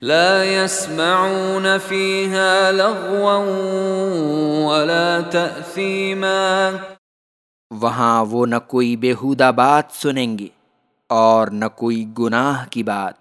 لا يسمعون فيها لغوا ولا تأثيما. وہاں وہ نہ کوئی بےحودہ بات سنیں گے اور نہ کوئی گناہ کی بات۔